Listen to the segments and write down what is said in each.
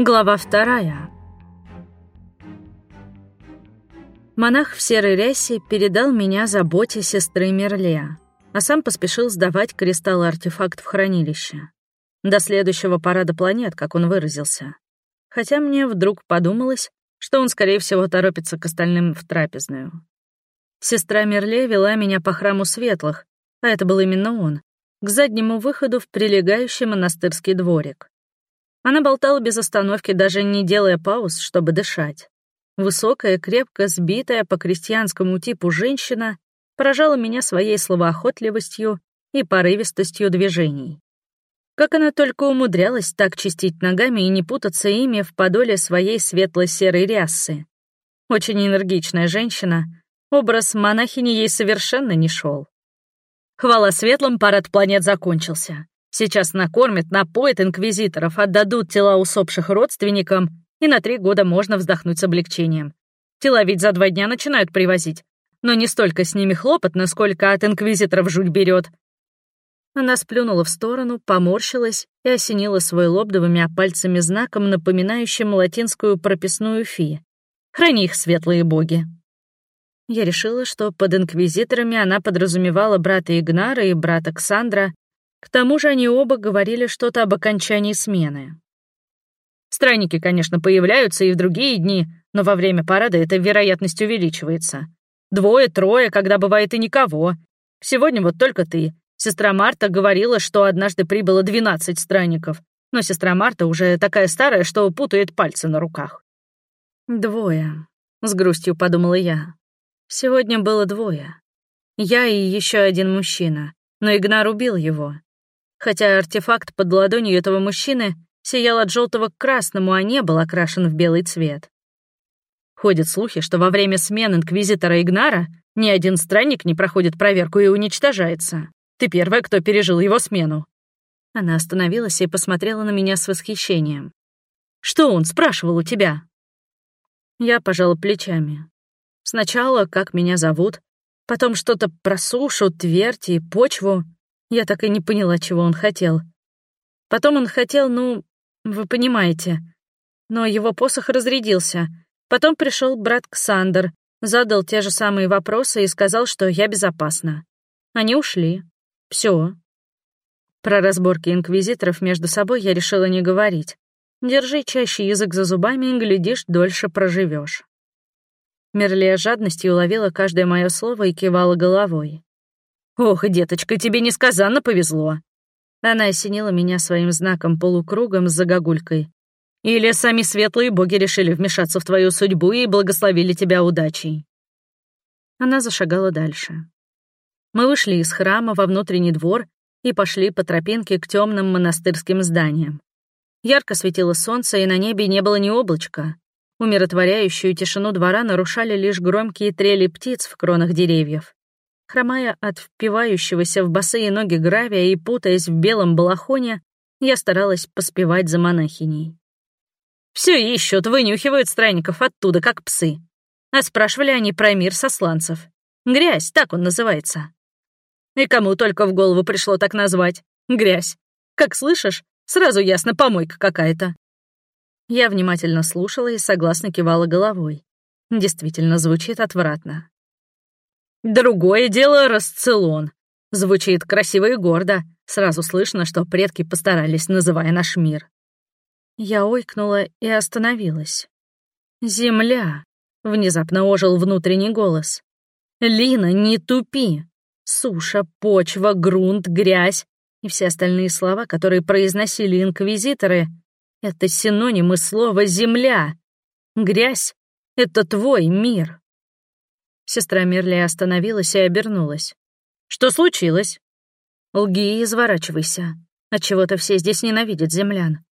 Глава вторая. Монах в серой рясе передал меня заботе сестры Мерле, а сам поспешил сдавать кристалл-артефакт в хранилище. До следующего парада планет, как он выразился. Хотя мне вдруг подумалось, что он, скорее всего, торопится к остальным в трапезную. Сестра Мерле вела меня по храму светлых, а это был именно он, к заднему выходу в прилегающий монастырский дворик. Она болтала без остановки, даже не делая пауз, чтобы дышать. Высокая, крепко сбитая по крестьянскому типу женщина поражала меня своей словоохотливостью и порывистостью движений. Как она только умудрялась так чистить ногами и не путаться ими в подоле своей светло-серой рясы. Очень энергичная женщина, образ монахини ей совершенно не шел. Хвала светлым, парад планет закончился. Сейчас накормят, напоят инквизиторов, отдадут тела усопших родственникам, и на три года можно вздохнуть с облегчением. Тела ведь за два дня начинают привозить. Но не столько с ними хлопотно, сколько от инквизиторов жуть берет. Она сплюнула в сторону, поморщилась и осенила свой лоб двумя пальцами знаком, напоминающим латинскую прописную фи. «Храни их, светлые боги!» Я решила, что под инквизиторами она подразумевала брата Игнара и брата Ксандра, к тому же они оба говорили что-то об окончании смены. Странники, конечно, появляются и в другие дни, но во время парада эта вероятность увеличивается. Двое, трое, когда бывает и никого. Сегодня вот только ты. Сестра Марта говорила, что однажды прибыло 12 странников, но сестра Марта уже такая старая, что путает пальцы на руках. «Двое», — с грустью подумала я. «Сегодня было двое. Я и еще один мужчина, но Игнар убил его хотя артефакт под ладонью этого мужчины сиял от желтого к красному, а не был окрашен в белый цвет. Ходят слухи, что во время смен инквизитора Игнара ни один странник не проходит проверку и уничтожается. Ты первая, кто пережил его смену. Она остановилась и посмотрела на меня с восхищением. «Что он спрашивал у тебя?» Я пожала плечами. Сначала, как меня зовут, потом что-то про сушу, твердь и почву, я так и не поняла, чего он хотел. Потом он хотел, ну, вы понимаете. Но его посох разрядился. Потом пришел брат Ксандр, задал те же самые вопросы и сказал, что я безопасна. Они ушли. Все. Про разборки инквизиторов между собой я решила не говорить. Держи чаще язык за зубами и, глядишь, дольше проживешь. Мерлия жадностью уловила каждое мое слово и кивала головой. «Ох, деточка, тебе несказанно повезло!» Она осенила меня своим знаком-полукругом с загогулькой. «Или сами светлые боги решили вмешаться в твою судьбу и благословили тебя удачей?» Она зашагала дальше. Мы вышли из храма во внутренний двор и пошли по тропинке к темным монастырским зданиям. Ярко светило солнце, и на небе не было ни облачка. Умиротворяющую тишину двора нарушали лишь громкие трели птиц в кронах деревьев. Хромая от впивающегося в босые ноги гравия и путаясь в белом балахоне, я старалась поспевать за монахиней. Все ищут, вынюхивают странников оттуда, как псы. А спрашивали они про мир сосланцев. Грязь, так он называется. И кому только в голову пришло так назвать. Грязь. Как слышишь, сразу ясно, помойка какая-то. Я внимательно слушала и согласно кивала головой. Действительно, звучит отвратно. Другое дело — расцелон. Звучит красиво и гордо. Сразу слышно, что предки постарались, называя наш мир. Я ойкнула и остановилась. «Земля!» — внезапно ожил внутренний голос. «Лина, не тупи! Суша, почва, грунт, грязь и все остальные слова, которые произносили инквизиторы, — это синонимы слова «земля». Грязь — это твой мир. Сестра Мерли остановилась и обернулась. «Что случилось?» «Лги и изворачивайся. Отчего-то все здесь ненавидят землян.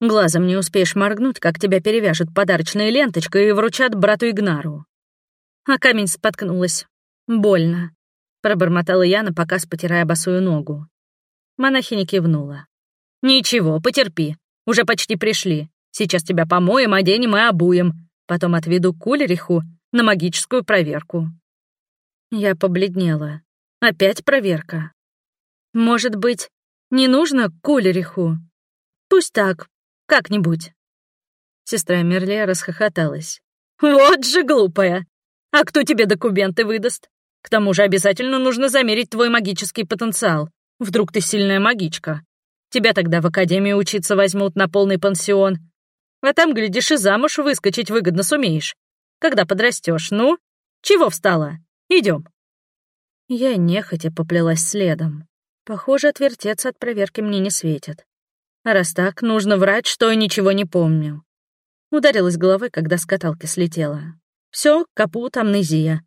Глазом не успеешь моргнуть, как тебя перевяжут подарочной ленточкой и вручат брату Игнару». А камень споткнулась. «Больно», — пробормотала Яна, показ потирая босую ногу. Монахиня кивнула. «Ничего, потерпи. Уже почти пришли. Сейчас тебя помоем, оденем и обуем. Потом отведу к Ульриху, на магическую проверку. Я побледнела. Опять проверка. Может быть, Не нужно Кулериху. Пусть так, как-нибудь. Сестра Мерле расхохоталась. «Вот же глупая! А кто тебе документы выдаст? К тому же обязательно нужно замерить твой магический потенциал. Вдруг ты сильная магичка. Тебя тогда в академии учиться возьмут на полный пансион. А там, глядишь, и замуж выскочить выгодно сумеешь. Когда подрастешь, ну? Чего встала? Идем. Я нехотя поплелась следом. Похоже, отвертеться от проверки мне не светит. А раз так, нужно врать, что я ничего не помню. Ударилась головой, когда с каталки слетела. Все, капут, амнезия.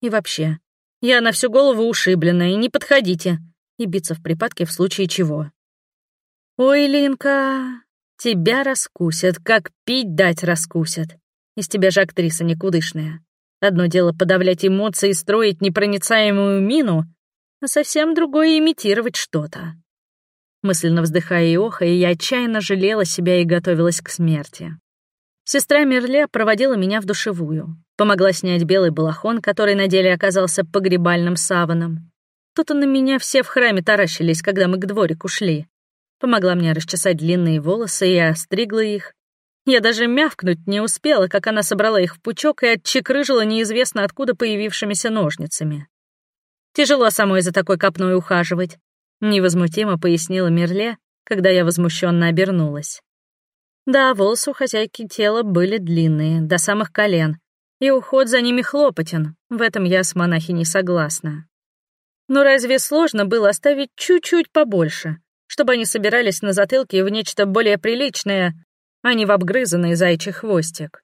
И вообще, я на всю голову ушибленная, и не подходите. И биться в припадке в случае чего. Ой, Линка, тебя раскусят, как пить дать раскусят. Из тебя же актриса никудышная. Одно дело подавлять эмоции и строить непроницаемую мину, а совсем другое — имитировать что-то. Мысленно вздыхая и охая, я отчаянно жалела себя и готовилась к смерти. Сестра Мерле проводила меня в душевую, помогла снять белый балахон, который на деле оказался погребальным саваном. Тут-то на меня все в храме таращились, когда мы к дворику шли. Помогла мне расчесать длинные волосы и остригла их. Я даже мявкнуть не успела, как она собрала их в пучок и отчекрыжила неизвестно откуда появившимися ножницами. Тяжело самой за такой копной ухаживать. Невозмутимо пояснила Мерле, когда я возмущенно обернулась. Да, волосы у хозяйки тела были длинные, до самых колен, и уход за ними хлопотен, в этом я с монахиней согласна. Но разве сложно было оставить чуть-чуть побольше, чтобы они собирались на затылке в нечто более приличное, а не в обгрызанный зайчий хвостик?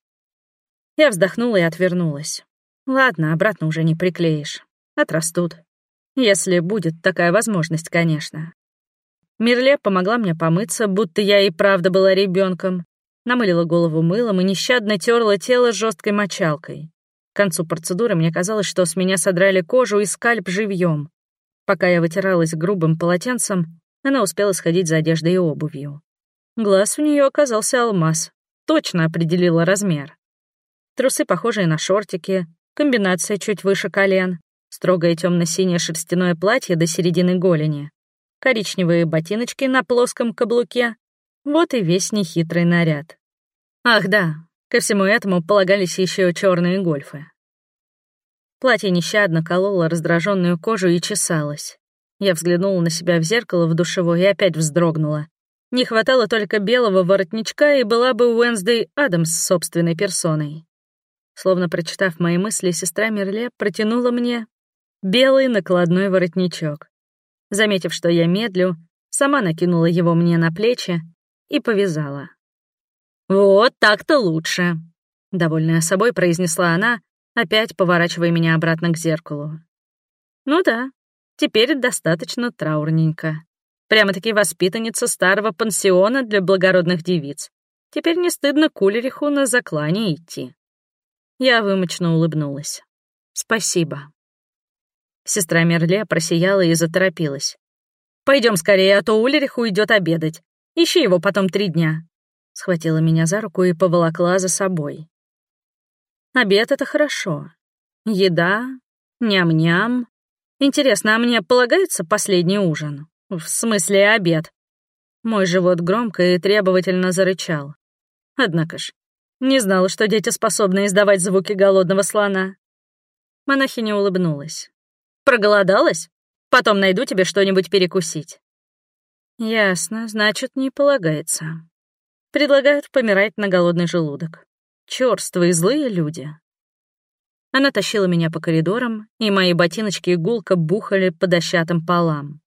Я вздохнула и отвернулась. Ладно, обратно уже не приклеишь. Отрастут. Если будет такая возможность, конечно. Мирле помогла мне помыться, будто я и правда была ребенком, намылила голову мылом и нещадно терла тело жесткой мочалкой. К концу процедуры мне казалось, что с меня содрали кожу и скальп живьем. Пока я вытиралась грубым полотенцем, она успела сходить за одеждой и обувью. Глаз у нее оказался алмаз, точно определила размер. Трусы, похожие на шортики, комбинация чуть выше колен, строгое темно-синее шерстяное платье до середины голени, коричневые ботиночки на плоском каблуке. Вот и весь нехитрый наряд. Ах да, ко всему этому полагались еще черные гольфы. Платье нещадно кололо раздраженную кожу и чесалось. Я взглянула на себя в зеркало в душевой и опять вздрогнула. Не хватало только белого воротничка, и была бы Уэнсдей Адамс собственной персоной. Словно прочитав мои мысли, сестра Мерле протянула мне белый накладной воротничок. Заметив, что я медлю, сама накинула его мне на плечи и повязала. «Вот так-то лучше», — довольная собой произнесла она, опять поворачивая меня обратно к зеркалу. «Ну да, теперь достаточно траурненько. Прямо-таки воспитанница старого пансиона для благородных девиц. Теперь не стыдно кулериху на заклане идти». Я вымочно улыбнулась. «Спасибо». Сестра Мерле просияла и заторопилась. Пойдем скорее, а то Ульрих уйдет обедать. Ищи его потом три дня». Схватила меня за руку и поволокла за собой. Обед — это хорошо. Еда, ням-ням. Интересно, а мне полагается последний ужин? В смысле обед? Мой живот громко и требовательно зарычал. Однако ж, не знала, что дети способны издавать звуки голодного слона. Монахиня улыбнулась. Проголодалась? Потом найду тебе что-нибудь перекусить». «Ясно, значит, не полагается. Предлагают помирать на голодный желудок. Чёрствые злые люди». Она тащила меня по коридорам, и мои ботиночки гулко бухали по дощатым полам.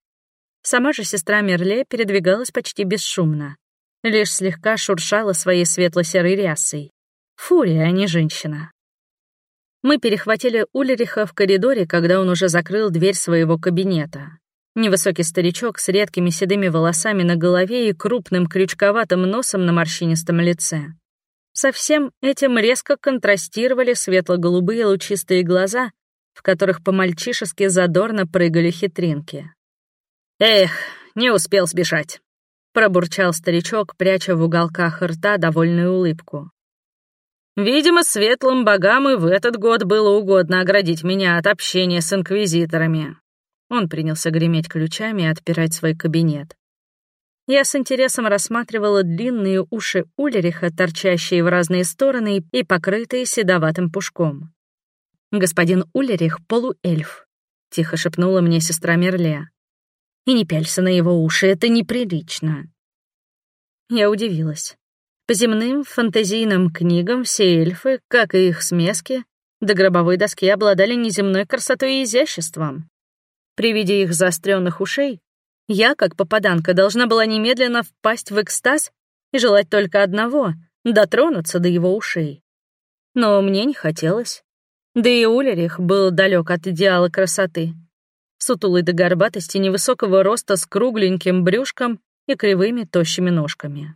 Сама же сестра Мерле передвигалась почти бесшумно, лишь слегка шуршала своей светло-серой рясой. Фурия, а не женщина. Мы перехватили Ульриха в коридоре, когда он уже закрыл дверь своего кабинета. Невысокий старичок с редкими седыми волосами на голове и крупным крючковатым носом на морщинистом лице. Со всем этим резко контрастировали светло-голубые лучистые глаза, в которых по-мальчишески задорно прыгали хитринки. «Эх, не успел сбежать», — пробурчал старичок, пряча в уголках рта довольную улыбку. Видимо, светлым богам и в этот год было угодно оградить меня от общения с инквизиторами. Он принялся греметь ключами и отпирать свой кабинет. Я с интересом рассматривала длинные уши Ульриха, торчащие в разные стороны и покрытые седоватым пушком. «Господин Ульрих — полуэльф», — тихо шепнула мне сестра Мерле. «И не пялься на его уши, это неприлично». Я удивилась. По земным фантазийным книгам все эльфы, как и их смески, до гробовой доски обладали неземной красотой и изяществом. При виде их заостренных ушей я, как попаданка, должна была немедленно впасть в экстаз и желать только одного — дотронуться до его ушей. Но мне не хотелось. Да и Улерих был далек от идеала красоты. Сутулый до горбатости невысокого роста с кругленьким брюшком и кривыми тощими ножками.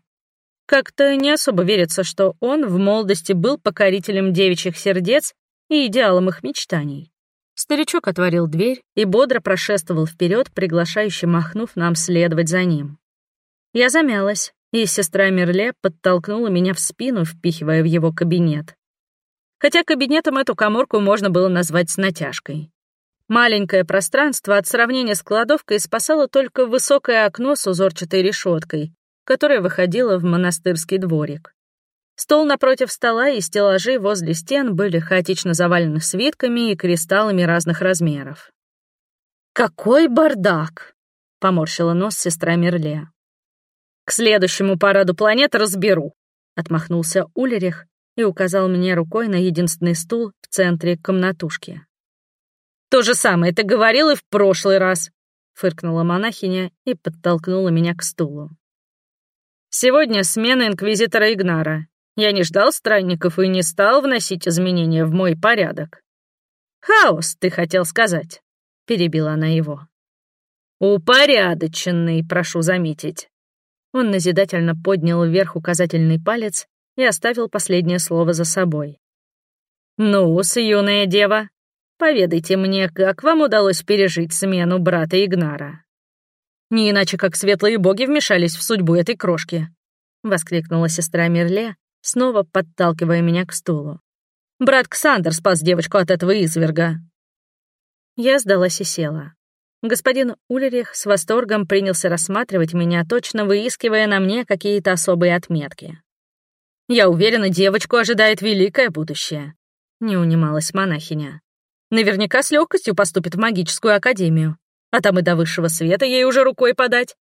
Как-то не особо верится, что он в молодости был покорителем девичьих сердец и идеалом их мечтаний. Старичок отворил дверь и бодро прошествовал вперед, приглашающе махнув нам следовать за ним. Я замялась, и сестра Мерле подтолкнула меня в спину, впихивая в его кабинет. Хотя кабинетом эту коморку можно было назвать с натяжкой. Маленькое пространство от сравнения с кладовкой спасало только высокое окно с узорчатой решеткой, которое выходило в монастырский дворик. Стол напротив стола и стеллажи возле стен были хаотично завалены свитками и кристаллами разных размеров. «Какой бардак!» — поморщила нос сестра Мерле. «К следующему параду планет разберу», — отмахнулся Улерих и указал мне рукой на единственный стул в центре комнатушки. «То же самое ты говорил и в прошлый раз», — фыркнула монахиня и подтолкнула меня к стулу. «Сегодня смена инквизитора Игнара. Я не ждал странников и не стал вносить изменения в мой порядок. «Хаос, ты хотел сказать», — перебила она его. «Упорядоченный, прошу заметить». Он назидательно поднял вверх указательный палец и оставил последнее слово за собой. «Ну-с, юная дева, поведайте мне, как вам удалось пережить смену брата Игнара?» «Не иначе, как светлые боги вмешались в судьбу этой крошки», — воскликнула сестра Мерле, снова подталкивая меня к стулу. «Брат Ксандр спас девочку от этого изверга». Я сдалась и села. Господин Улерих с восторгом принялся рассматривать меня, точно выискивая на мне какие-то особые отметки. «Я уверена, девочку ожидает великое будущее», — не унималась монахиня. «Наверняка с легкостью поступит в магическую академию, а там и до высшего света ей уже рукой подать.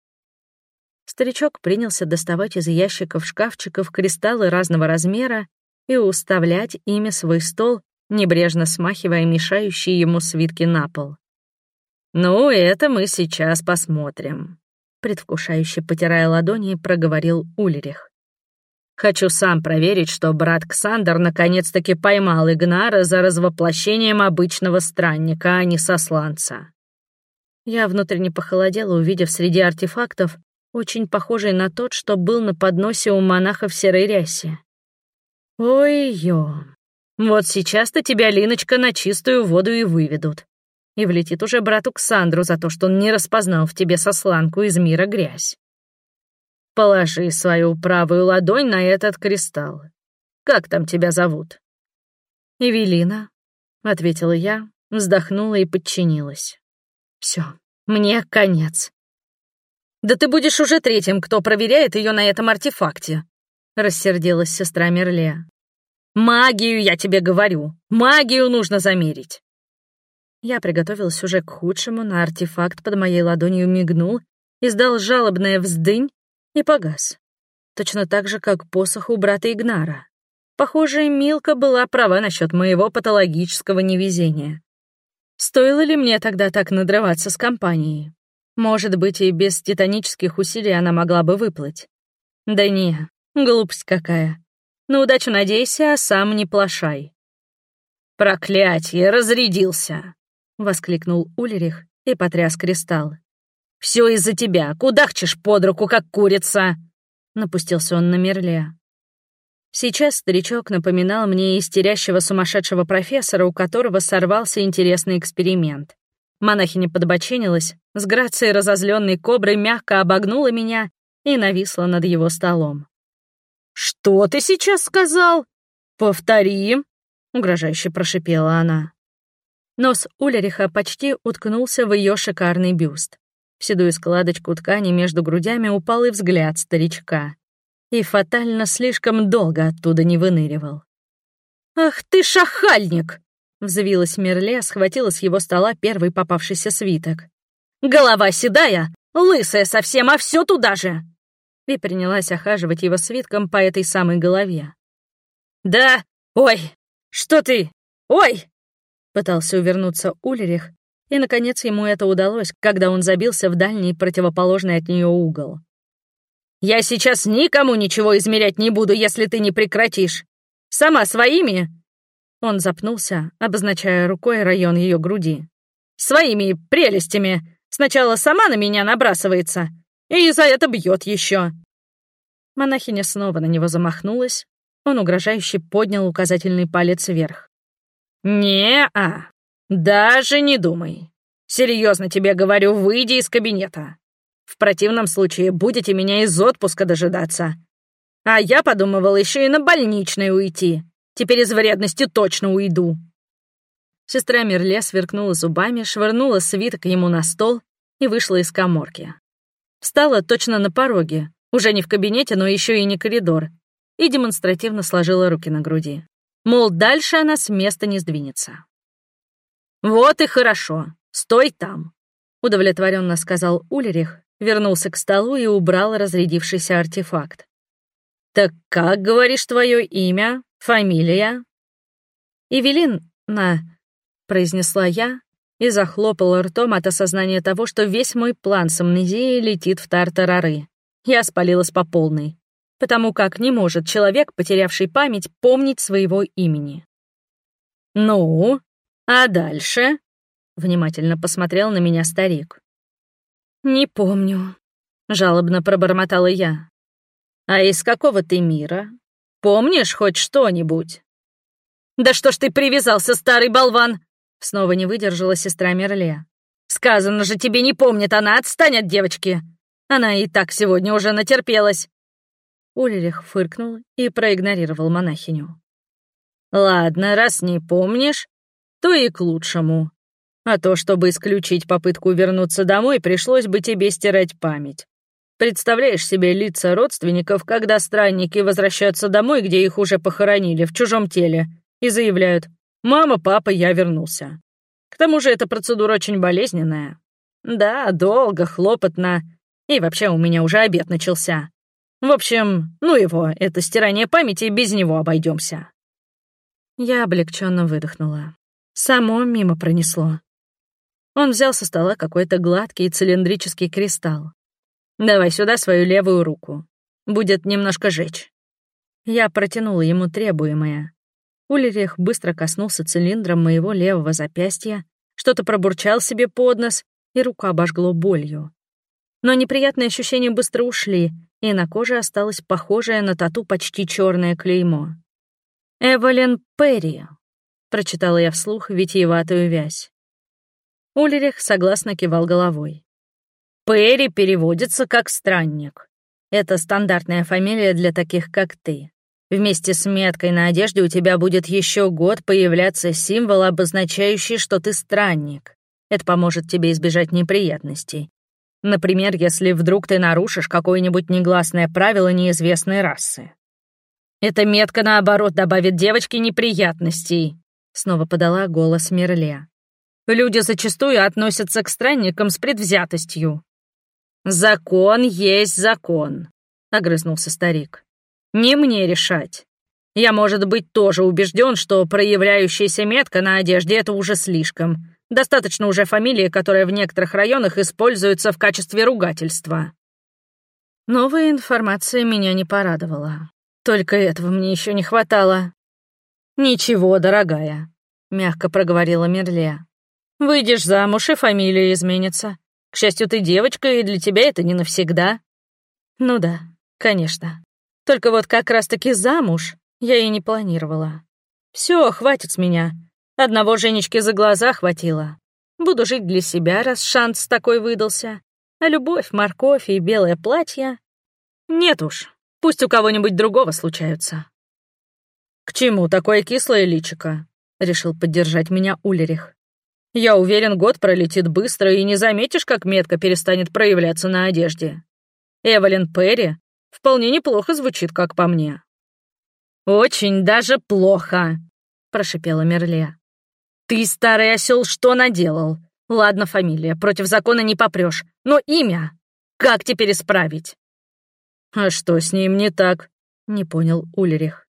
Старичок принялся доставать из ящиков шкафчиков кристаллы разного размера и уставлять ими свой стол, небрежно смахивая мешающие ему свитки на пол. «Ну, это мы сейчас посмотрим», — предвкушающе потирая ладони, проговорил Ульрих. «Хочу сам проверить, что брат Ксандр наконец-таки поймал Игнара за развоплощением обычного странника, а не сосланца». Я внутренне похолодела, увидев среди артефактов очень похожий на тот, что был на подносе у монаха в серой рясе. Ой-ё, вот сейчас-то тебя, Линочка, на чистую воду и выведут. И влетит уже брату Ксандру за то, что он не распознал в тебе сосланку из мира грязь. Положи свою правую ладонь на этот кристалл. Как там тебя зовут? Эвелина, — ответила я, вздохнула и подчинилась. Все, мне конец. «Да ты будешь уже третьим, кто проверяет ее на этом артефакте», — рассердилась сестра Мерле. «Магию, я тебе говорю, магию нужно замерить». Я приготовилась уже к худшему, но артефакт под моей ладонью мигнул, издал жалобное вздынь и погас. Точно так же, как посох у брата Игнара. Похоже, Милка была права насчет моего патологического невезения. Стоило ли мне тогда так надрываться с компанией? Может быть, и без титанических усилий она могла бы выплыть. Да не, глупость какая. На удачу надейся, а сам не плашай. «Проклятье, разрядился!» — воскликнул Ульрих и потряс кристалл. «Все из-за тебя, кудахчешь под руку, как курица!» — напустился он на Мерле. Сейчас старичок напоминал мне истерящего сумасшедшего профессора, у которого сорвался интересный эксперимент. Монахиня подбоченилась, с грацией разозленной кобры мягко обогнула меня и нависла над его столом. «Что ты сейчас сказал? Повтори!» — угрожающе прошипела она. Нос Улериха почти уткнулся в ее шикарный бюст. В седую складочку ткани между грудями упал и взгляд старичка. И фатально слишком долго оттуда не выныривал. «Ах ты шахальник!» — взвилась Мерле, схватила с его стола первый попавшийся свиток. «Голова седая, лысая совсем, а все туда же!» И принялась охаживать его свитком по этой самой голове. «Да, ой, что ты? Ой!» Пытался увернуться Ульрих, и, наконец, ему это удалось, когда он забился в дальний противоположный от нее угол. «Я сейчас никому ничего измерять не буду, если ты не прекратишь. Сама своими...» Он запнулся, обозначая рукой район ее груди. «Своими прелестями. Сначала сама на меня набрасывается, и за это бьет еще. Монахиня снова на него замахнулась. Он угрожающе поднял указательный палец вверх. «Не-а, даже не думай. Серьезно тебе говорю, выйди из кабинета. В противном случае будете меня из отпуска дожидаться. А я подумывал еще и на больничный уйти. Теперь из вредности точно уйду». Сестра Мерле сверкнула зубами, швырнула свиток ему на стол и вышла из коморки. Встала точно на пороге, уже не в кабинете, но еще и не коридор, и демонстративно сложила руки на груди. Мол, дальше она с места не сдвинется. «Вот и хорошо. Стой там», — удовлетворенно сказал Ульрих, вернулся к столу и убрал разрядившийся артефакт. «Так как, говоришь, твое имя, фамилия?» «Эвелин, на...» — произнесла я и захлопала ртом от осознания того, что весь мой план с амнезией летит в тартарары. Я спалилась по полной, потому как не может человек, потерявший память, помнить своего имени. «Ну, а дальше?» — внимательно посмотрел на меня старик. «Не помню», — жалобно пробормотала я. «А из какого ты мира? Помнишь хоть что-нибудь?» «Да что ж ты привязался, старый болван!» Снова не выдержала сестра Мерле. «Сказано же, тебе не помнит она, отстань от девочки! Она и так сегодня уже натерпелась!» Ульрих фыркнул и проигнорировал монахиню. «Ладно, раз не помнишь, то и к лучшему. А то, чтобы исключить попытку вернуться домой, пришлось бы тебе стирать память. Представляешь себе лица родственников, когда странники возвращаются домой, где их уже похоронили, в чужом теле, и заявляют «Мама, папа, я вернулся». К тому же эта процедура очень болезненная. Да, долго, хлопотно, и вообще у меня уже обед начался. В общем, ну его, это стирание памяти, без него обойдемся. Я облегченно выдохнула. Само мимо пронесло. Он взял со стола какой-то гладкий цилиндрический кристалл. «Давай сюда свою левую руку. Будет немножко жечь». Я протянула ему требуемое. Ульрих быстро коснулся цилиндром моего левого запястья, что-то пробурчал себе под нос, и рука обожгло болью. Но неприятные ощущения быстро ушли, и на коже осталось похожее на тату почти черное клеймо. «Эвелин Перри», — прочитала я вслух витиеватую вязь. Ульрих согласно кивал головой. «Перри переводится как «странник». Это стандартная фамилия для таких, как ты. Вместе с меткой на одежде у тебя будет еще год появляться символ, обозначающий, что ты странник. Это поможет тебе избежать неприятностей. Например, если вдруг ты нарушишь какое-нибудь негласное правило неизвестной расы. Эта метка, наоборот, добавит девочке неприятностей, снова подала голос Мерле. Люди зачастую относятся к странникам с предвзятостью. «Закон есть закон», — огрызнулся старик. Не мне решать. Я, может быть, тоже убежден, что проявляющаяся метка на одежде — это уже слишком. Достаточно уже фамилии, которая в некоторых районах используется в качестве ругательства. Новая информация меня не порадовала. Только этого мне еще не хватало. «Ничего, дорогая», — мягко проговорила Мерле. «Выйдешь замуж, и фамилия изменится. К счастью, ты девочка, и для тебя это не навсегда». «Ну да, конечно. Только вот как раз-таки замуж я и не планировала. Все, хватит с меня. Одного Женечки за глаза хватило. Буду жить для себя, раз шанс такой выдался. А любовь, морковь и белое платье... Нет уж, пусть у кого-нибудь другого случаются. «К чему такое кислое личико?» — решил поддержать меня Улерих. Я уверен, год пролетит быстро, и не заметишь, как метка перестанет проявляться на одежде. Эвелин Перри вполне неплохо звучит, как по мне». «Очень даже плохо», — прошипела Мерле. «Ты, старый осел, что наделал? Ладно, фамилия, против закона не попрешь, но имя? Как теперь исправить?» «А что с ним не так?» — не понял Ульрих.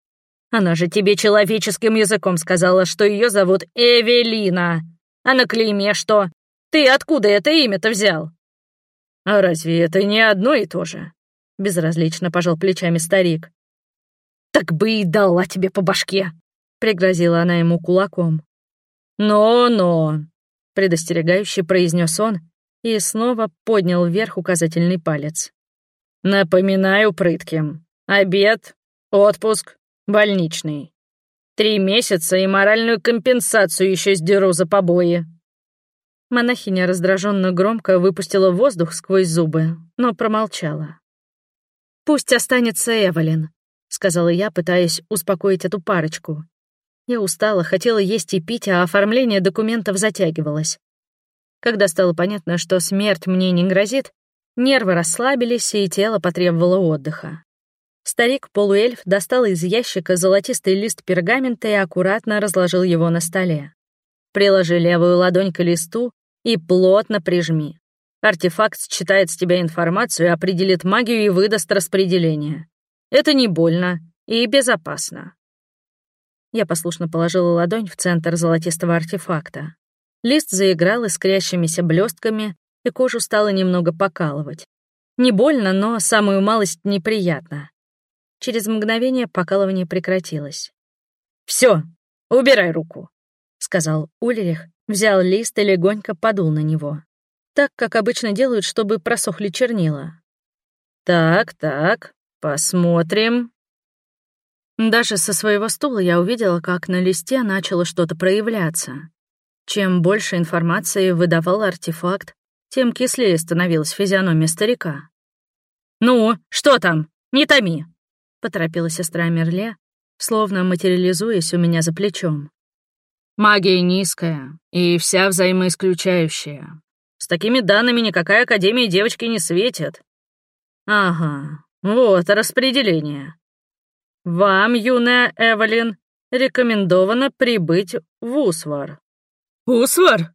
«Она же тебе человеческим языком сказала, что ее зовут Эвелина. А на клейме что? Ты откуда это имя-то взял?» «А разве это не одно и то же?» — безразлично пожал плечами старик. «Так бы и дала тебе по башке!» — пригрозила она ему кулаком. «Но-но!» — предостерегающе произнес он и снова поднял вверх указательный палец. Напоминаю прытким. Обед, отпуск, больничный. Три месяца и моральную компенсацию еще сдеру за побои. Монахиня раздраженно громко выпустила воздух сквозь зубы, но промолчала. «Пусть останется Эвелин», — сказала я, пытаясь успокоить эту парочку. Я устала, хотела есть и пить, а оформление документов затягивалось. Когда стало понятно, что смерть мне не грозит, Нервы расслабились, и тело потребовало отдыха. Старик-полуэльф достал из ящика золотистый лист пергамента и аккуратно разложил его на столе. Приложи левую ладонь к листу и плотно прижми. Артефакт считает с тебя информацию, определит магию и выдаст распределение. Это не больно и безопасно. Я послушно положила ладонь в центр золотистого артефакта. Лист заиграл искрящимися блестками, и кожу стало немного покалывать. Не больно, но самую малость неприятно. Через мгновение покалывание прекратилось. Все, убирай руку», — сказал Ульрих, взял лист и легонько подул на него. Так, как обычно делают, чтобы просохли чернила. «Так, так, посмотрим». Даже со своего стула я увидела, как на листе начало что-то проявляться. Чем больше информации выдавал артефакт, тем кислее становилась физиономия старика. «Ну, что там? Не томи!» — поторопила сестра Мерле, словно материализуясь у меня за плечом. «Магия низкая и вся взаимоисключающая. С такими данными никакая Академия девочки не светит. Ага, вот распределение. Вам, юная Эвелин, рекомендовано прибыть в Усвар». «Усвар?»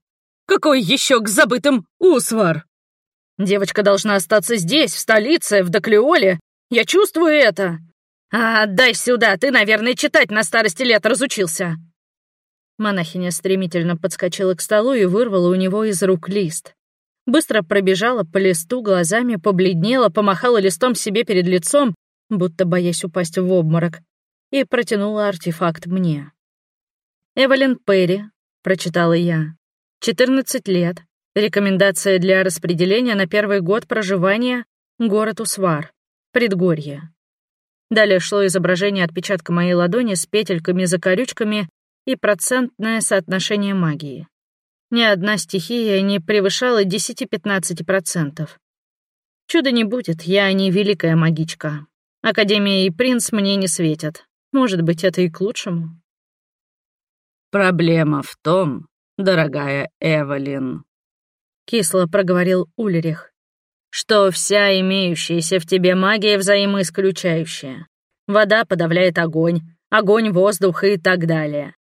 Какой еще к забытым Усвар? Девочка должна остаться здесь, в столице, в Доклеоле. Я чувствую это. А, дай сюда, ты, наверное, читать на старости лет разучился. Монахиня стремительно подскочила к столу и вырвала у него из рук лист. Быстро пробежала по листу глазами, побледнела, помахала листом себе перед лицом, будто боясь упасть в обморок, и протянула артефакт мне. «Эвелин Перри», — прочитала я. 14 лет. Рекомендация для распределения на первый год проживания город Усвар, предгорье. Далее шло изображение отпечатка моей ладони с петельками-закорючками и процентное соотношение магии. Ни одна стихия не превышала 10-15%. Чуда не будет, я не великая магичка. Академия и принц мне не светят. Может быть, это и к лучшему. Проблема в том, дорогая Эвелин», — кисло проговорил Ульрих, «что вся имеющаяся в тебе магия взаимоисключающая. Вода подавляет огонь, огонь — воздух и так далее.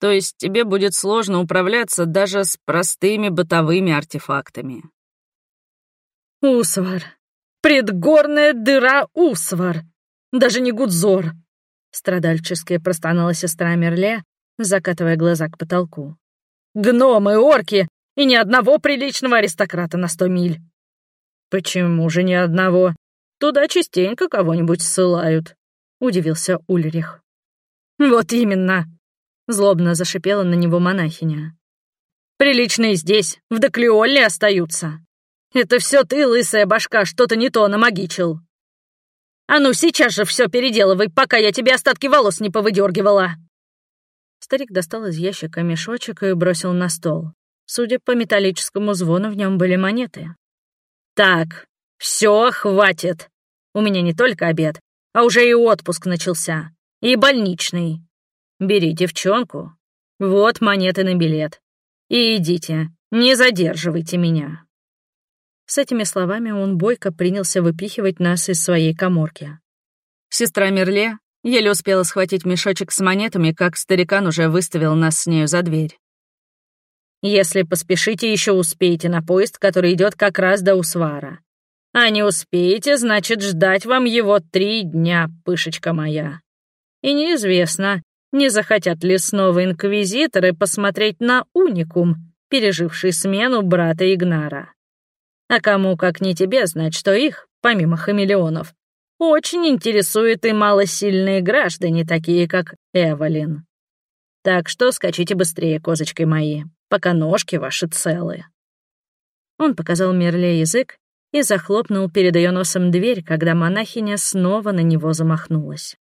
То есть тебе будет сложно управляться даже с простыми бытовыми артефактами». «Усвар! Предгорная дыра Усвар! Даже не Гудзор!» Страдальчески простонала сестра Мерле, закатывая глаза к потолку. Гномы, орки и ни одного приличного аристократа на сто миль. Почему же ни одного? Туда частенько кого-нибудь ссылают, удивился Ульрих. Вот именно, злобно зашипела на него монахиня. Приличные здесь, в Доклеолле остаются. Это все ты, лысая башка, что-то не то намагичил. А ну сейчас же все переделывай, пока я тебе остатки волос не повыдергивала. Старик достал из ящика мешочек и бросил на стол. Судя по металлическому звону, в нем были монеты. «Так, все, хватит. У меня не только обед, а уже и отпуск начался. И больничный. Бери девчонку. Вот монеты на билет. И идите, не задерживайте меня». С этими словами он бойко принялся выпихивать нас из своей коморки. Сестра Мерле еле успела схватить мешочек с монетами, как старикан уже выставил нас с нею за дверь. «Если поспешите, еще успеете на поезд, который идет как раз до Усвара. А не успеете, значит, ждать вам его три дня, пышечка моя. И неизвестно, не захотят ли снова инквизиторы посмотреть на уникум, переживший смену брата Игнара. А кому, как не тебе, знать, что их, помимо хамелеонов, очень интересуют и малосильные граждане, такие как Эвелин. Так что скачите быстрее, козочки мои, пока ножки ваши целы. Он показал Мерле язык и захлопнул перед ее носом дверь, когда монахиня снова на него замахнулась.